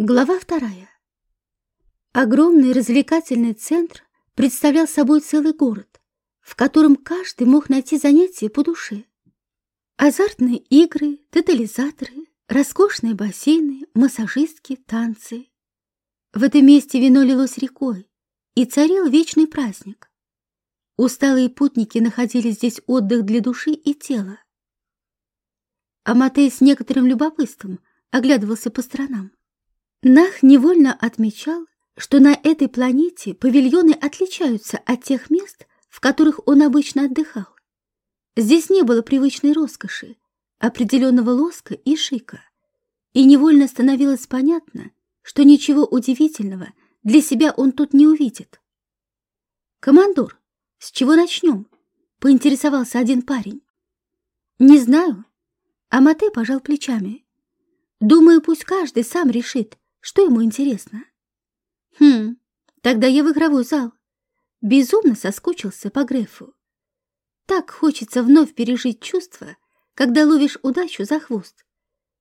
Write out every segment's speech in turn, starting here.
Глава вторая. Огромный развлекательный центр представлял собой целый город, в котором каждый мог найти занятия по душе. Азартные игры, тотализаторы, роскошные бассейны, массажистки, танцы. В этом месте вино лилось рекой, и царил вечный праздник. Усталые путники находили здесь отдых для души и тела. Аматей с некоторым любопытством оглядывался по сторонам. Нах невольно отмечал, что на этой планете павильоны отличаются от тех мест, в которых он обычно отдыхал. Здесь не было привычной роскоши, определенного лоска и шика, и невольно становилось понятно, что ничего удивительного для себя он тут не увидит. «Командор, с чего начнем?» — поинтересовался один парень. «Не знаю». Амате пожал плечами. «Думаю, пусть каждый сам решит, что ему интересно? Хм, тогда я в игровой зал. Безумно соскучился по Грефу. Так хочется вновь пережить чувство, когда ловишь удачу за хвост.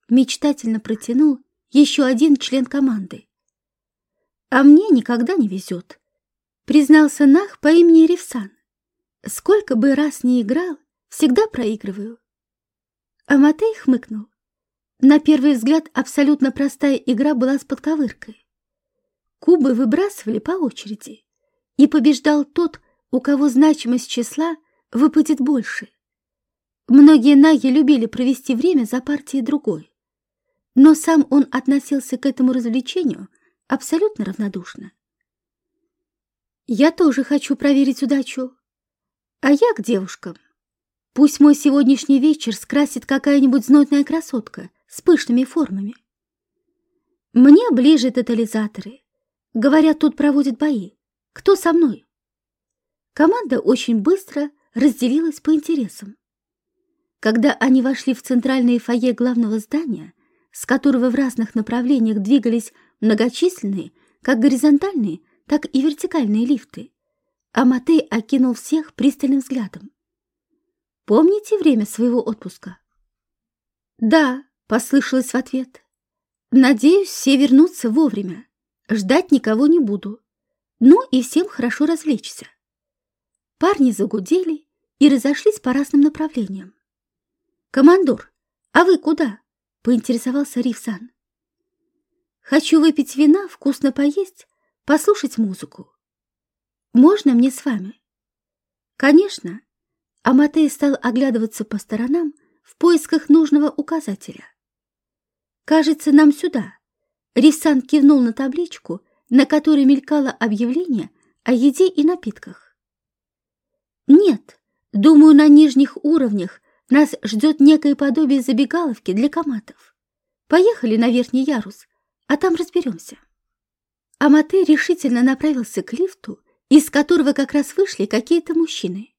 Мечтательно протянул еще один член команды. А мне никогда не везет, признался Нах по имени Ревсан. Сколько бы раз не играл, всегда проигрываю. Аматей хмыкнул. На первый взгляд абсолютно простая игра была с подковыркой. Кубы выбрасывали по очереди, и побеждал тот, у кого значимость числа выпадет больше. Многие наги любили провести время за партией другой, но сам он относился к этому развлечению абсолютно равнодушно. «Я тоже хочу проверить удачу. А я к девушкам. Пусть мой сегодняшний вечер скрасит какая-нибудь знойная красотка, с пышными формами. Мне ближе тотализаторы. Говорят, тут проводят бои. Кто со мной? Команда очень быстро разделилась по интересам. Когда они вошли в центральное фойе главного здания, с которого в разных направлениях двигались многочисленные, как горизонтальные, так и вертикальные лифты, Аматей окинул всех пристальным взглядом. «Помните время своего отпуска?» «Да», Послышалось в ответ. Надеюсь, все вернутся вовремя. Ждать никого не буду. Ну и всем хорошо развлечься. Парни загудели и разошлись по разным направлениям. «Командор, а вы куда?» — поинтересовался Ривсан. «Хочу выпить вина, вкусно поесть, послушать музыку. Можно мне с вами?» «Конечно». Аматей стал оглядываться по сторонам в поисках нужного указателя. «Кажется, нам сюда». Рисан кивнул на табличку, на которой мелькало объявление о еде и напитках. «Нет, думаю, на нижних уровнях нас ждет некое подобие забегаловки для коматов. Поехали на верхний ярус, а там разберемся». Амате решительно направился к лифту, из которого как раз вышли какие-то мужчины.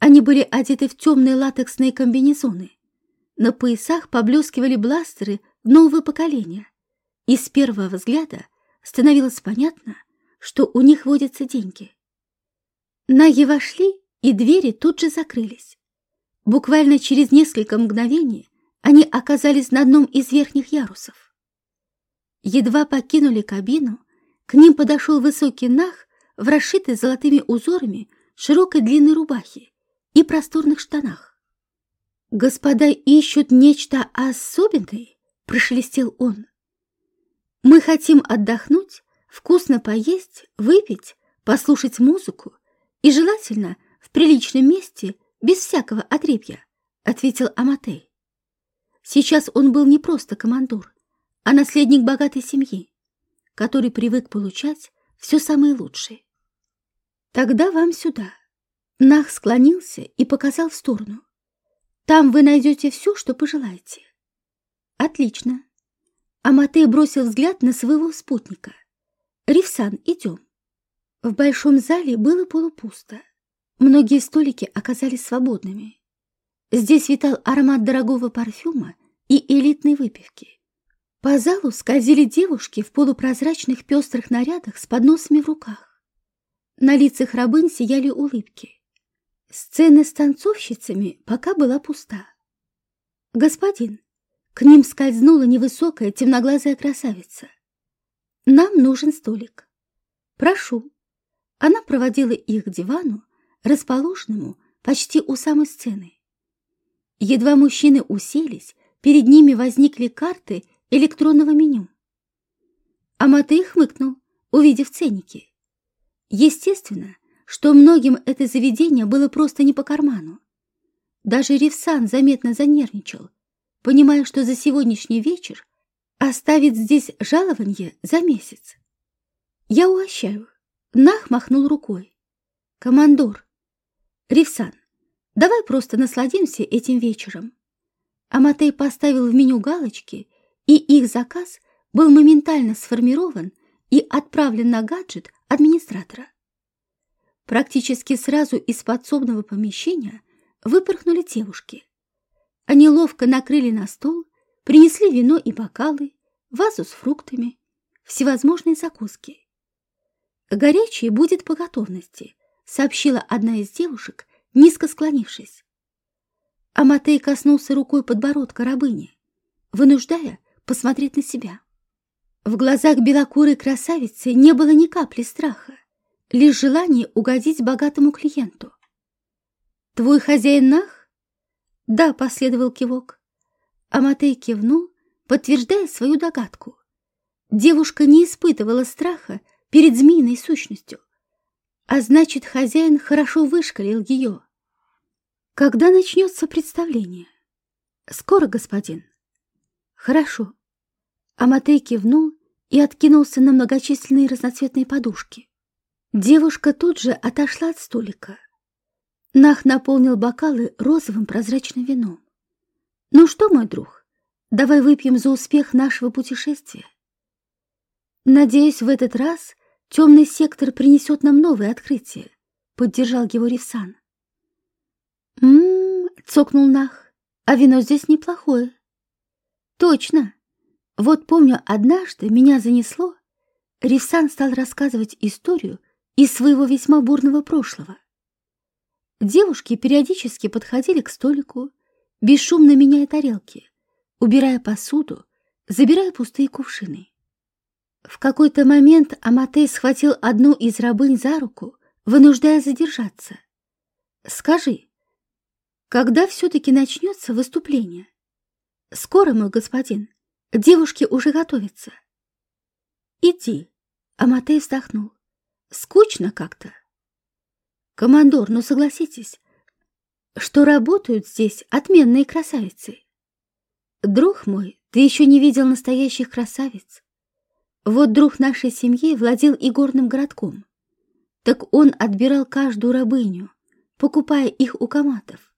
Они были одеты в темные латексные комбинезоны. На поясах поблескивали бластеры нового поколения, и с первого взгляда становилось понятно, что у них водятся деньги. Наги вошли, и двери тут же закрылись. Буквально через несколько мгновений они оказались на одном из верхних ярусов. Едва покинули кабину, к ним подошел высокий нах в расшитой золотыми узорами широкой длинной рубахе и просторных штанах. «Господа ищут нечто особенное?» Прошелестел он. Мы хотим отдохнуть, вкусно поесть, выпить, послушать музыку и желательно в приличном месте, без всякого отребья, ответил Аматей. Сейчас он был не просто командор, а наследник богатой семьи, который привык получать все самое лучшее. Тогда вам сюда. Нах склонился и показал в сторону. Там вы найдете все, что пожелаете. Отлично. Аматей бросил взгляд на своего спутника. Ривсан, идем. В большом зале было полупусто. Многие столики оказались свободными. Здесь витал аромат дорогого парфюма и элитной выпивки. По залу скользили девушки в полупрозрачных пестрых нарядах с подносами в руках. На лицах рабынь сияли улыбки. Сцена с танцовщицами пока была пуста. «Господин, к ним скользнула невысокая темноглазая красавица. Нам нужен столик. Прошу. Она проводила их к дивану, расположенному почти у самой сцены. Едва мужчины уселись, перед ними возникли карты электронного меню. Аматей хмыкнул, увидев ценники. Естественно, что многим это заведение было просто не по карману. Даже Ревсан заметно занервничал, понимая, что за сегодняшний вечер оставит здесь жалование за месяц. Я угощаю. Нах махнул рукой. Командор. Ревсан, давай просто насладимся этим вечером. Аматей поставил в меню галочки, и их заказ был моментально сформирован и отправлен на гаджет администратора. Практически сразу из подсобного помещения выпорхнули девушки. Они ловко накрыли на стол, принесли вино и бокалы, вазу с фруктами, всевозможные закуски. «Горячее будет по готовности», — сообщила одна из девушек, низко склонившись. Аматей коснулся рукой подбородка рабыни, вынуждая посмотреть на себя. В глазах белокурой красавицы не было ни капли страха, лишь желание угодить богатому клиенту. «Твой хозяин Нах?» «Да», — последовал кивок. Аматей кивнул, подтверждая свою догадку. Девушка не испытывала страха перед змеиной сущностью, а значит, хозяин хорошо вышкалил ее. Когда начнется представление? Скоро, господин. Хорошо. Аматей кивнул и откинулся на многочисленные разноцветные подушки. Девушка тут же отошла от столика. Нах наполнил бокалы розовым прозрачным вином. «Ну что, мой друг, давай выпьем за успех нашего путешествия. Надеюсь, в этот раз темный сектор принесет нам новые открытия», — поддержал его Ревсан. «М-м-м», цокнул Нах, «а вино здесь неплохое». «Точно. Вот помню, однажды меня занесло». Ревсан стал рассказывать историю из своего весьма бурного прошлого. Девушки периодически подходили к столику, бесшумно меняя тарелки, убирая посуду, забирая пустые кувшины. В какой-то момент Аматей схватил одну из рабынь за руку, вынуждая задержаться. «Скажи, когда все-таки начнется выступление? Скоро, мой господин. Девушки уже готовятся. Иди. Аматей вздохнул. Скучно как-то. Командор, ну согласитесь, что работают здесь отменные красавицы. Друг мой, ты еще не видел настоящих красавиц. Вот друг нашей семьи владел игорным городком. Так он отбирал каждую рабыню, покупая их у коматов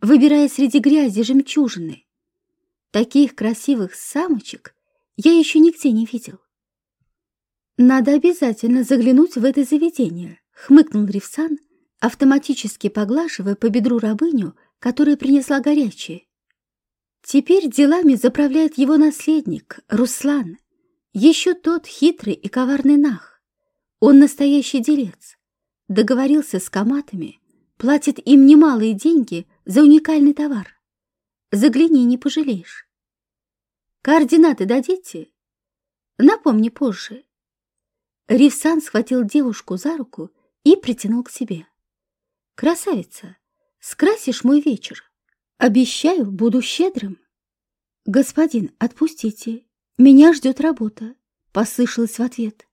выбирая среди грязи жемчужины. Таких красивых самочек я еще нигде не видел. Надо обязательно заглянуть в это заведение, хмыкнул Ревсан, автоматически поглаживая по бедру рабыню, которая принесла горячее. Теперь делами заправляет его наследник, Руслан, еще тот хитрый и коварный нах. Он настоящий делец. Договорился с коматами, платит им немалые деньги за уникальный товар. Загляни, не пожалеешь. Координаты дадите? Напомни позже. Ривсан схватил девушку за руку и притянул к себе. Красавица, скрасишь мой вечер. Обещаю, буду щедрым. Господин, отпустите. Меня ждет работа, послышалось в ответ.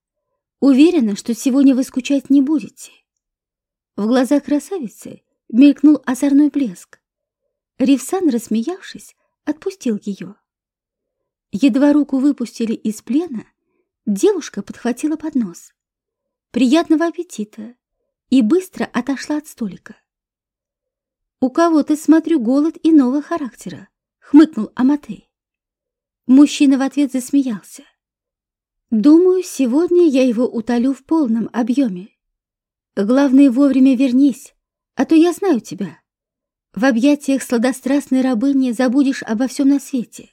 Уверена, что сегодня вы скучать не будете. В глазах красавицы мелькнул озорной блеск. Ривсан, рассмеявшись, отпустил ее. Едва руку выпустили из плена, девушка подхватила поднос. «Приятного аппетита!» И быстро отошла от столика. «У кого-то, смотрю, голод иного характера», — хмыкнул Аматей. Мужчина в ответ засмеялся. «Думаю, сегодня я его утолю в полном объеме. Главное, вовремя вернись, а то я знаю тебя. В объятиях сладострастной рабыни забудешь обо всем на свете.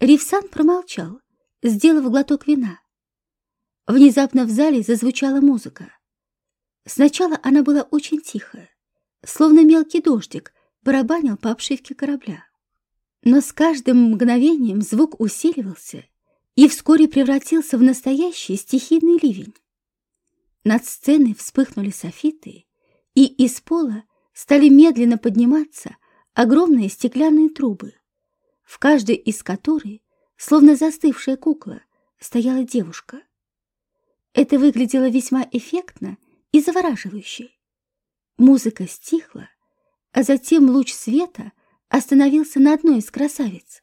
Ривсан промолчал, сделав глоток вина. Внезапно в зале зазвучала музыка. Сначала она была очень тихая, словно мелкий дождик барабанил по обшивке корабля. Но с каждым мгновением звук усиливался, и вскоре превратился в настоящий стихийный ливень. Над сценой вспыхнули софиты, и из пола стали медленно подниматься огромные стеклянные трубы, в каждой из которых, словно застывшая кукла, стояла девушка. Это выглядело весьма эффектно и завораживающе. Музыка стихла, а затем луч света остановился на одной из красавиц.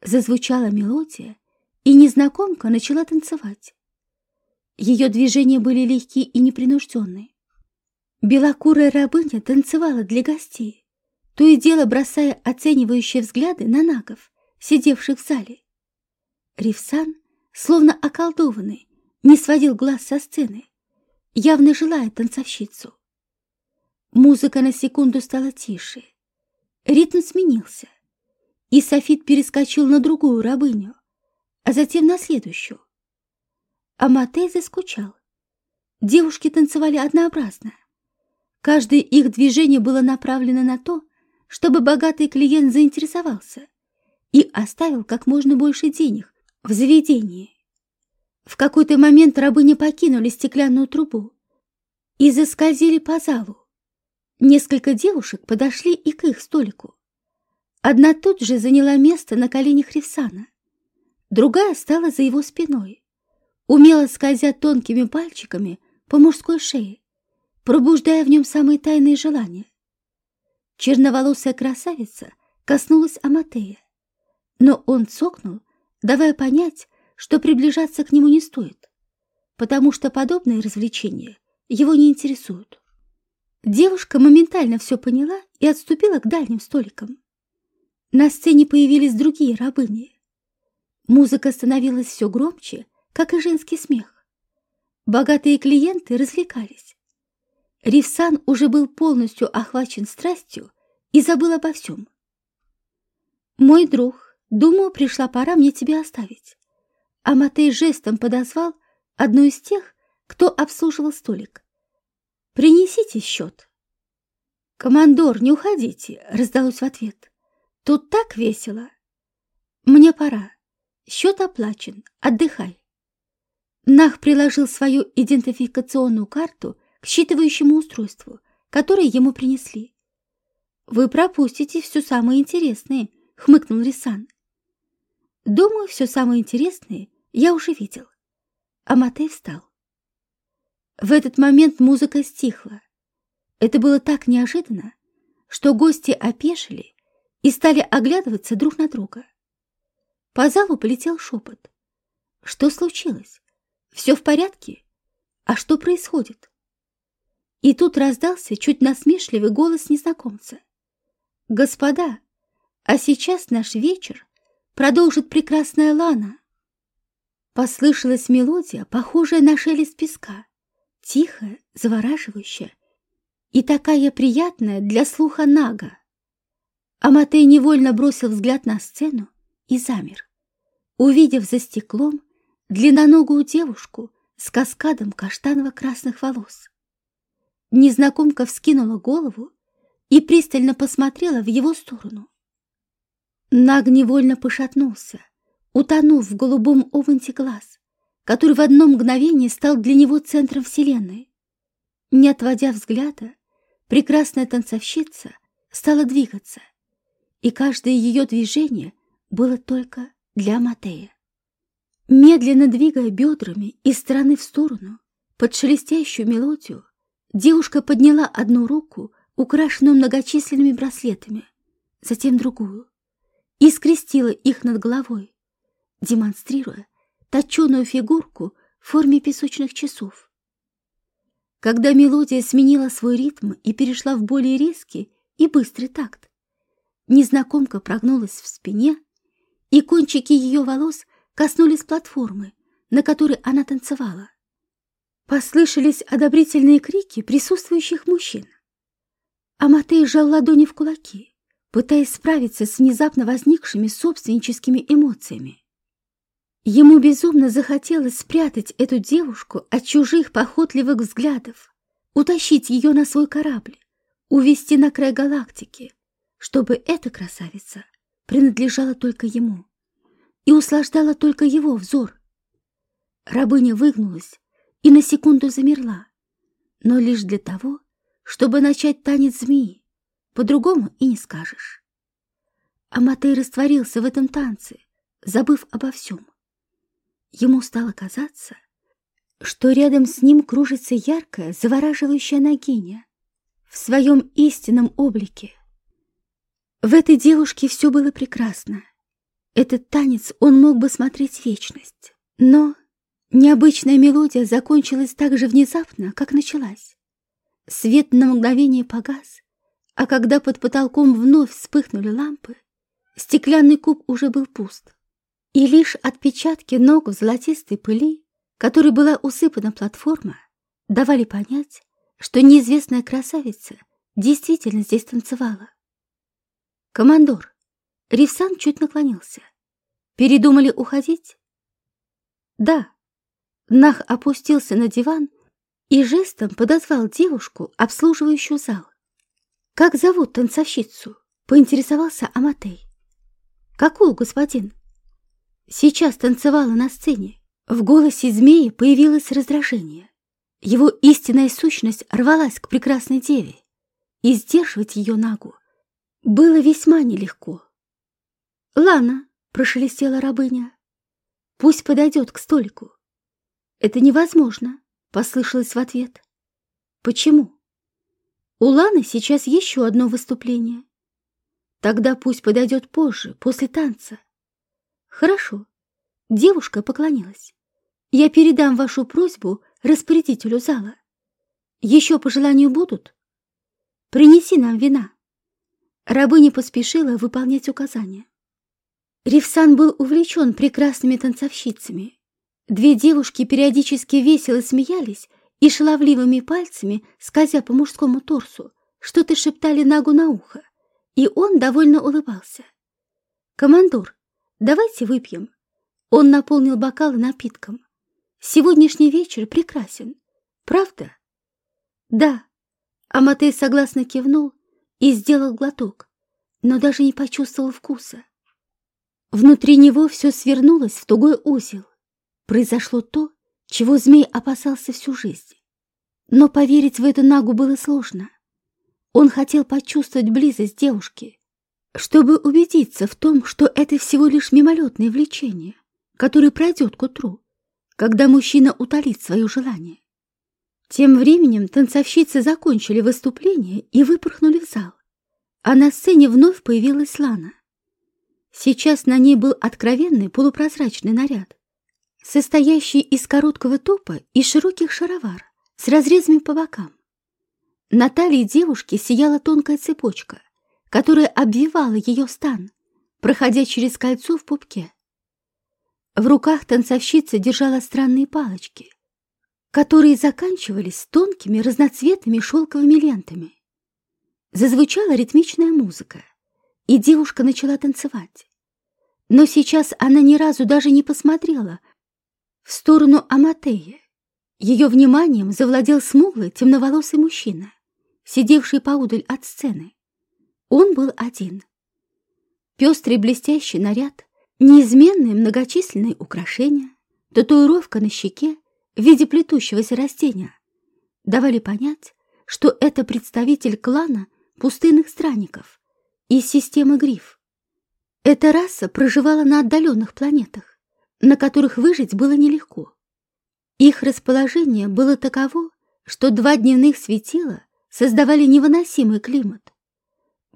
Зазвучала мелодия, и незнакомка начала танцевать. Ее движения были легкие и непринужденные. Белокурая рабыня танцевала для гостей, то и дело бросая оценивающие взгляды на нагов, сидевших в зале. Ривсан, словно околдованный, не сводил глаз со сцены, явно желая танцовщицу. Музыка на секунду стала тише. Ритм сменился, и Софит перескочил на другую рабыню, а затем на следующую. А Матей заскучал. Девушки танцевали однообразно. Каждое их движение было направлено на то, чтобы богатый клиент заинтересовался и оставил как можно больше денег в заведении. В какой-то момент рабыни покинули стеклянную трубу и заскользили по залу. Несколько девушек подошли и к их столику. Одна тут же заняла место на коленях Ревсана, другая стала за его спиной, умело скользя тонкими пальчиками по мужской шее, пробуждая в нем самые тайные желания. Черноволосая красавица коснулась Аматея, но он цокнул, давая понять, что приближаться к нему не стоит, потому что подобные развлечения его не интересуют. Девушка моментально все поняла и отступила к дальним столикам. На сцене появились другие рабыни. Музыка становилась все громче, как и женский смех. Богатые клиенты развлекались. Ривсан уже был полностью охвачен страстью и забыл обо всем. «Мой друг, думаю, пришла пора мне тебя оставить». А Матей жестом подозвал одну из тех, кто обслуживал столик. «Принесите счет». «Командор, не уходите», — раздалось в ответ. «Тут так весело». «Мне пора. Счет оплачен. Отдыхай». Нах приложил свою идентификационную карту к считывающему устройству, которое ему принесли. «Вы пропустите все самое интересное», — хмыкнул Рисан. «Думаю, все самое интересное я уже видел». А Матей встал. В этот момент музыка стихла. Это было так неожиданно, что гости опешили и стали оглядываться друг на друга. По залу полетел шепот. Что случилось? Все в порядке? А что происходит? И тут раздался чуть насмешливый голос незнакомца. «Господа, а сейчас наш вечер продолжит прекрасная Лана». Послышалась мелодия, похожая на шелест песка тихая, завораживающая и такая приятная для слуха Нага. Аматей невольно бросил взгляд на сцену и замер, увидев за стеклом длинноногую девушку с каскадом каштаново-красных волос. Незнакомка вскинула голову и пристально посмотрела в его сторону. Наг невольно пошатнулся, утонув в голубом овенте глаз который в одно мгновение стал для него центром вселенной. Не отводя взгляда, прекрасная танцовщица стала двигаться, и каждое ее движение было только для Матея. Медленно двигая бедрами из стороны в сторону, под шелестящую мелодию, девушка подняла одну руку, украшенную многочисленными браслетами, затем другую, и скрестила их над головой, демонстрируя точеную фигурку в форме песочных часов. Когда мелодия сменила свой ритм и перешла в более резкий и быстрый такт, незнакомка прогнулась в спине, и кончики ее волос коснулись платформы, на которой она танцевала. Послышались одобрительные крики присутствующих мужчин. Аматей сжал ладони в кулаки, пытаясь справиться с внезапно возникшими собственническими эмоциями. Ему безумно захотелось спрятать эту девушку от чужих похотливых взглядов, утащить ее на свой корабль, увезти на край галактики, чтобы эта красавица принадлежала только ему. и услаждала только его взор. Рабыня выгнулась и на секунду замерла, но лишь для того, чтобы начать танец змеи, по-другому и не скажешь. Аматей растворился в этом танце, забыв обо всем. Ему стало казаться, что рядом с ним кружится яркая, завораживающая Нагиня в своем истинном облике. В этой девушке все было прекрасно. Этот танец он мог бы смотреть вечность. Но необычная мелодия закончилась так же внезапно, как началась. Свет на мгновение погас, а когда под потолком вновь вспыхнули лампы, стеклянный куб уже был пуст. И лишь отпечатки ног в золотистой пыли, которой была усыпана платформа, давали понять, что неизвестная красавица действительно здесь танцевала. «Командор!» Ривсан чуть наклонился. «Передумали уходить?» «Да». Нах опустился на диван и жестом подозвал девушку, обслуживающую зал. «Как зовут танцовщицу?» — поинтересовался Аматей. «Какую, господин?» Сейчас танцевала на сцене. В голосе змеи появилось раздражение. Его истинная сущность рвалась к прекрасной деве, и сдерживать ее нагу было весьма нелегко. «Лана», — прошелестела рабыня, — «пусть подойдет к столику». «Это невозможно», — послышалось в ответ. «Почему?» «У Ланы сейчас еще одно выступление. Тогда пусть подойдет позже, после танца». «Хорошо». Девушка поклонилась. «Я передам вашу просьбу распорядителю зала. Еще пожелания будут? Принеси нам вина». Рабыня поспешила выполнять указания. Ревсан был увлечен прекрасными танцовщицами. Две девушки периодически весело смеялись и шаловливыми пальцами, скользя по мужскому торсу, что-то шептали Нагу на ухо, и он довольно улыбался. «Командор, давайте выпьем». Он наполнил бокалы напитком. Сегодняшний вечер прекрасен, правда? Да. Аматей согласно кивнул и сделал глоток, но даже не почувствовал вкуса. Внутри него все свернулось в тугой узел. Произошло то, чего змей опасался всю жизнь. Но поверить в эту нагу было сложно. Он хотел почувствовать близость девушки, чтобы убедиться в том, что это всего лишь мимолетное влечение, которое пройдет к утру когда мужчина утолит свое желание. Тем временем танцовщицы закончили выступление и выпорхнули в зал, а на сцене вновь появилась Лана. Сейчас на ней был откровенный полупрозрачный наряд, состоящий из короткого топа и широких шаровар с разрезами по бокам. На талии девушки сияла тонкая цепочка, которая обвивала ее стан, проходя через кольцо в пупке. В руках танцовщица держала странные палочки, которые заканчивались тонкими разноцветными шелковыми лентами. Зазвучала ритмичная музыка, и девушка начала танцевать. Но сейчас она ни разу даже не посмотрела в сторону Аматея. Ее вниманием завладел смуглый темноволосый мужчина, сидевший поудаль от сцены. Он был один. Пестрый блестящий наряд Неизменные многочисленные украшения, татуировка на щеке в виде плетущегося растения давали понять, что это представитель клана пустынных странников из системы Гриф. Эта раса проживала на отдаленных планетах, на которых выжить было нелегко. Их расположение было таково, что два дневных светила создавали невыносимый климат.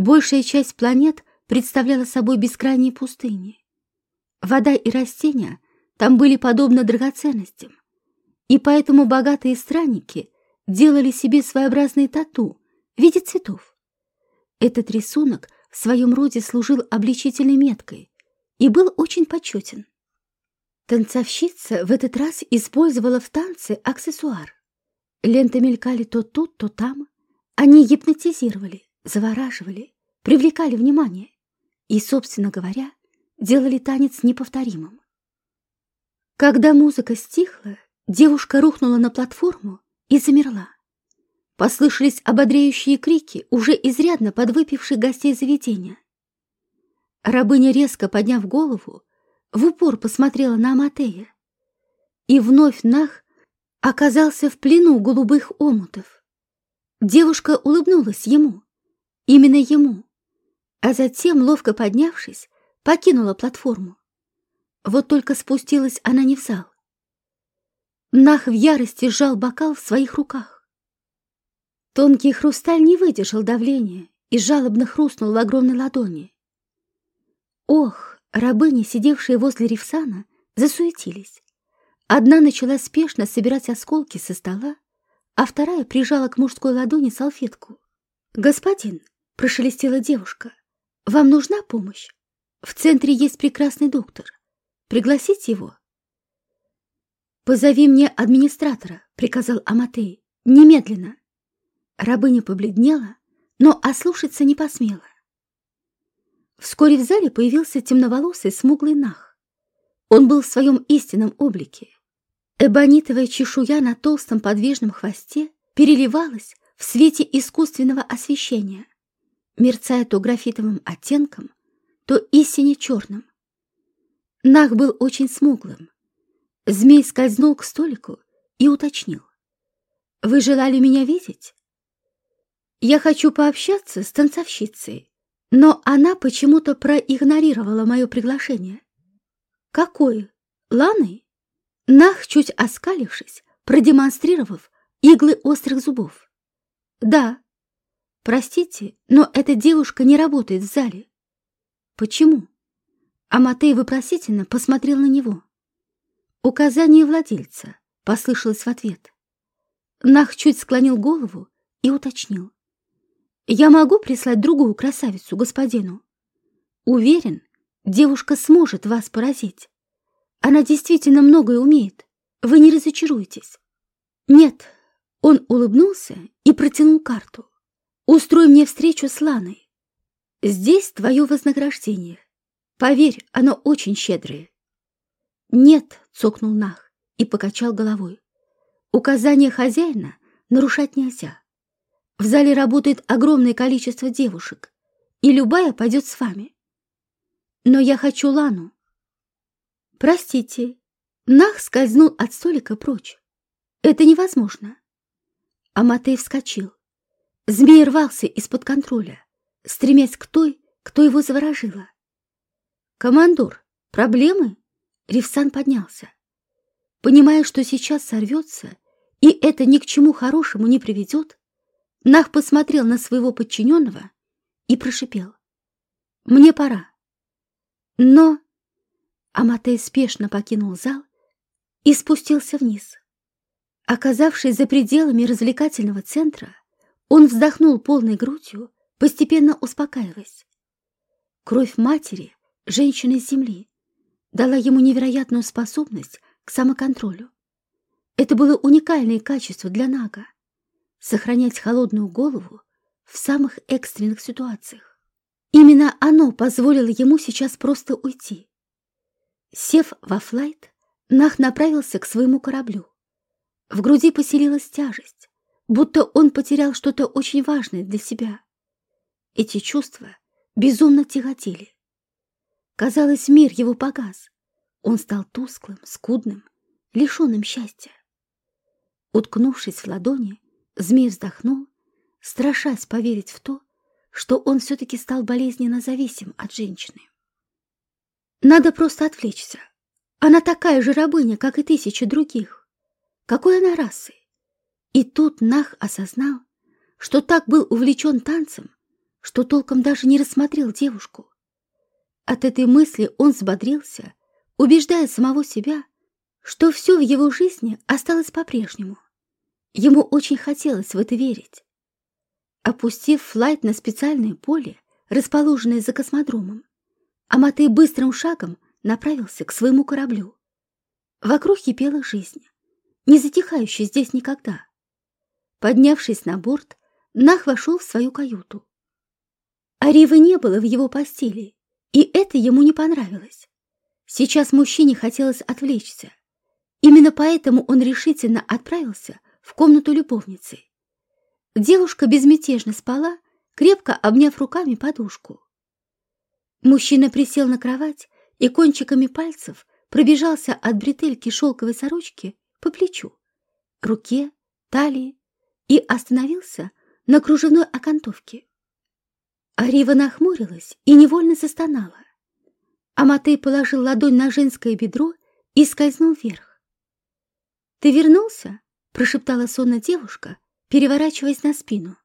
Большая часть планет представляла собой бескрайние пустыни. Вода и растения там были подобны драгоценностям, и поэтому богатые странники делали себе своеобразные тату в виде цветов. Этот рисунок в своем роде служил обличительной меткой и был очень почетен. Танцовщица в этот раз использовала в танце аксессуар. Ленты мелькали то тут, то там. Они гипнотизировали, завораживали, привлекали внимание. И, собственно говоря, делали танец неповторимым. Когда музыка стихла, девушка рухнула на платформу и замерла. Послышались ободряющие крики уже изрядно подвыпивших гостей заведения. Рабыня, резко подняв голову, в упор посмотрела на Аматея. И вновь Нах оказался в плену голубых омутов. Девушка улыбнулась ему, именно ему, а затем, ловко поднявшись, покинула платформу. Вот только спустилась она не в зал. Нах в ярости сжал бокал в своих руках. Тонкий хрусталь не выдержал давления и жалобно хрустнул в огромной ладони. Ох, рабыни, сидевшие возле Ревсана, засуетились. Одна начала спешно собирать осколки со стола, а вторая прижала к мужской ладони салфетку. «Господин», — прошелестела девушка, — «вам нужна помощь? В центре есть прекрасный доктор. Пригласить его?» «Позови мне администратора», — приказал Аматей. «Немедленно». Рабыня побледнела, но ослушаться не посмела. Вскоре в зале появился темноволосый смуглый нах. Он был в своем истинном облике. Эбонитовая чешуя на толстом подвижном хвосте переливалась в свете искусственного освещения, мерцая то графитовым оттенком, то истине черным. Нах был очень смуглым. Змей скользнул к столику и уточнил. «Вы желали меня видеть?» «Я хочу пообщаться с танцовщицей, но она почему-то проигнорировала мое приглашение. Какой? Ланой? Нах, чуть оскалившись, продемонстрировав иглы острых зубов. Да. Простите, но эта девушка не работает в зале. Почему? Аматей вопросительно посмотрел на него. Указание владельца послышалось в ответ. Нах чуть склонил голову и уточнил. Я могу прислать другую красавицу господину? Уверен, девушка сможет вас поразить. Она действительно многое умеет. Вы не разочаруетесь. Нет, он улыбнулся и протянул карту. Устрой мне встречу с Ланой. Здесь твое вознаграждение. Поверь, оно очень щедрое. Нет, цокнул Нах и покачал головой. Указания хозяина нарушать нельзя. В зале работает огромное количество девушек, и любая пойдет с вами. Но я хочу Лану. Простите, Нах скользнул от столика прочь. Это невозможно. Аматей вскочил. Змей рвался из-под контроля, стремясь к той, кто его заворожила. «Командор, проблемы?» Ревсан поднялся. Понимая, что сейчас сорвется, и это ни к чему хорошему не приведет, Нах посмотрел на своего подчиненного и прошипел. «Мне пора». Но Аматей спешно покинул зал и спустился вниз. Оказавшись за пределами развлекательного центра, он вздохнул полной грудью, постепенно успокаиваясь. Кровь матери, женщины земли, дала ему невероятную способность к самоконтролю. Это было уникальное качество для Нага сохранять холодную голову в самых экстренных ситуациях. Именно оно позволило ему сейчас просто уйти. Сев во флайт, Нах направился к своему кораблю. В груди поселилась тяжесть, будто он потерял что-то очень важное для себя. Эти чувства безумно тяготели. Казалось, мир его погас. Он стал тусклым, скудным, лишенным счастья. Уткнувшись в ладони, Змей вздохнул, страшась поверить в то, что он все-таки стал болезненно зависим от женщины. Надо просто отвлечься. Она такая же рабыня, как и тысячи других. Какой она расы? И тут Нах осознал, что так был увлечен танцем, что толком даже не рассмотрел девушку. От этой мысли он взбодрился, убеждая самого себя, что все в его жизни осталось по-прежнему. Ему очень хотелось в это верить. Опустив флайт на специальное поле, расположенное за космодромом, Аматей быстрым шагом направился к своему кораблю. Вокруг кипела жизнь, не затихающая здесь никогда. Поднявшись на борт, Нах вошел в свою каюту. Аривы не было в его постели, и это ему не понравилось. Сейчас мужчине хотелось отвлечься. Именно поэтому он решительно отправился в комнату любовницы. Девушка безмятежно спала, крепко обняв руками подушку. Мужчина присел на кровать и кончиками пальцев пробежался от бретельки шелковой сорочки по плечу, руке, талии и остановился на кружевной окантовке. Арива нахмурилась и невольно застонала. Аматей положил ладонь на женское бедро и скользнул вверх. «Ты вернулся?» — прошептала сонно девушка, переворачиваясь на спину.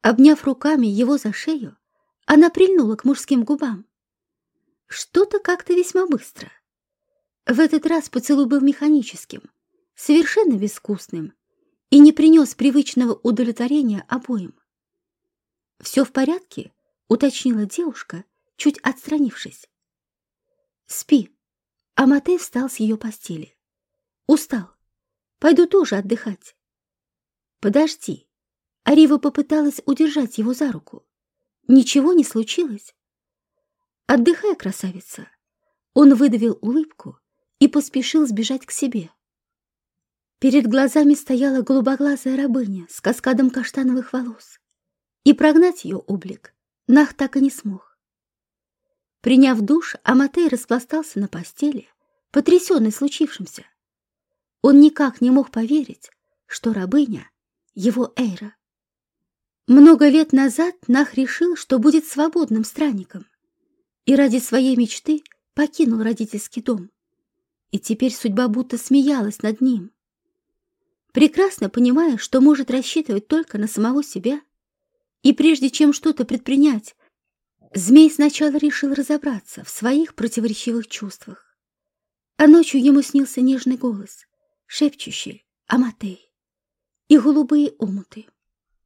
Обняв руками его за шею, она прильнула к мужским губам. Что-то как-то весьма быстро. В этот раз поцелуй был механическим, совершенно безвкусным и не принес привычного удовлетворения обоим. «Все в порядке?» — уточнила девушка, чуть отстранившись. «Спи». Аматей встал с ее постели. «Устал. Пойду тоже отдыхать». «Подожди». Арива попыталась удержать его за руку. «Ничего не случилось?» «Отдыхай, красавица!» Он выдавил улыбку и поспешил сбежать к себе. Перед глазами стояла голубоглазая рабыня с каскадом каштановых волос, и прогнать ее облик Нах так и не смог. Приняв душ, Аматей распластался на постели, потрясенный случившимся. Он никак не мог поверить, что рабыня — его Эйра. Много лет назад Нах решил, что будет свободным странником, и ради своей мечты покинул родительский дом. И теперь судьба будто смеялась над ним. Прекрасно понимая, что может рассчитывать только на самого себя, и прежде чем что-то предпринять, змей сначала решил разобраться в своих противоречивых чувствах. А ночью ему снился нежный голос, шепчущий «Аматей» и голубые омуты.